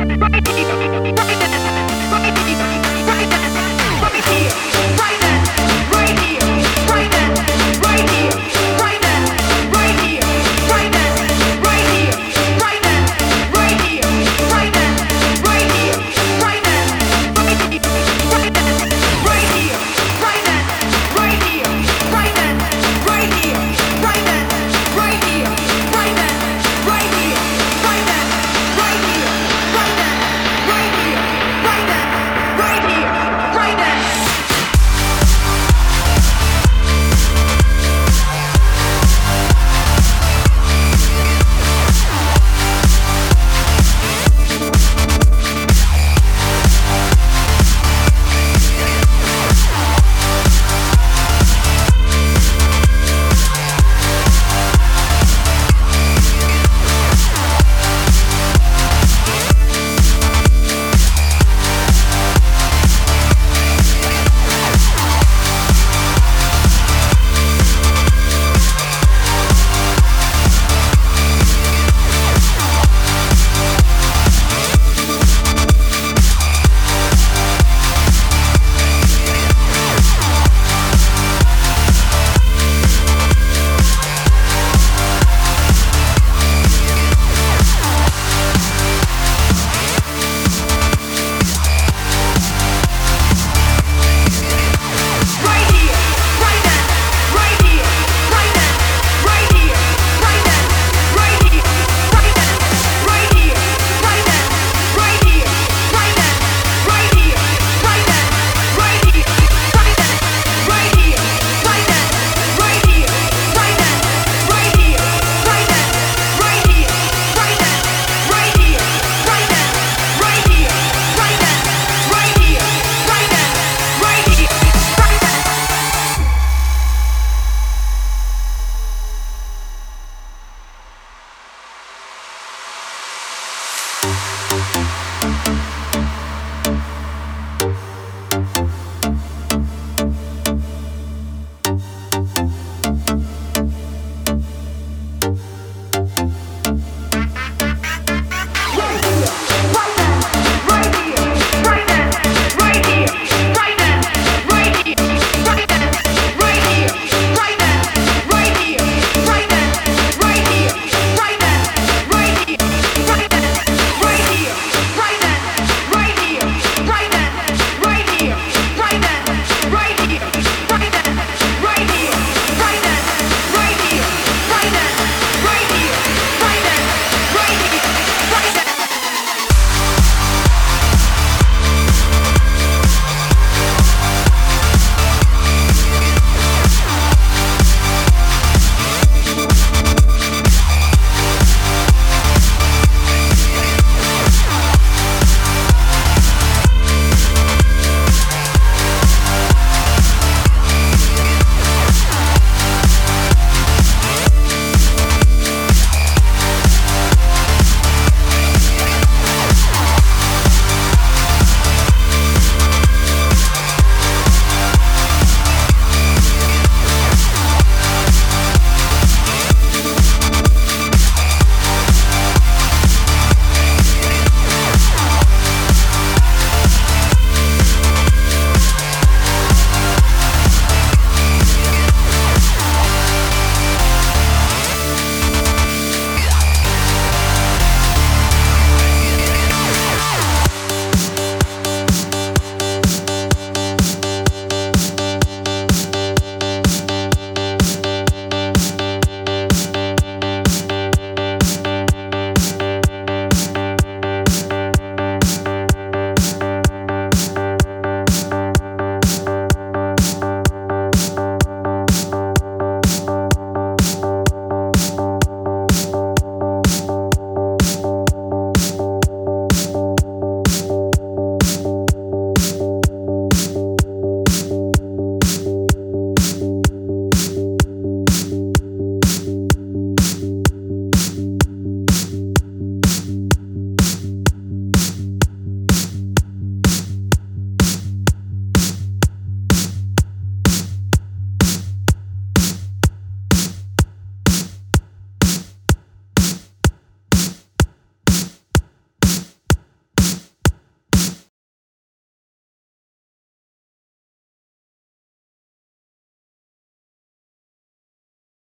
Bye.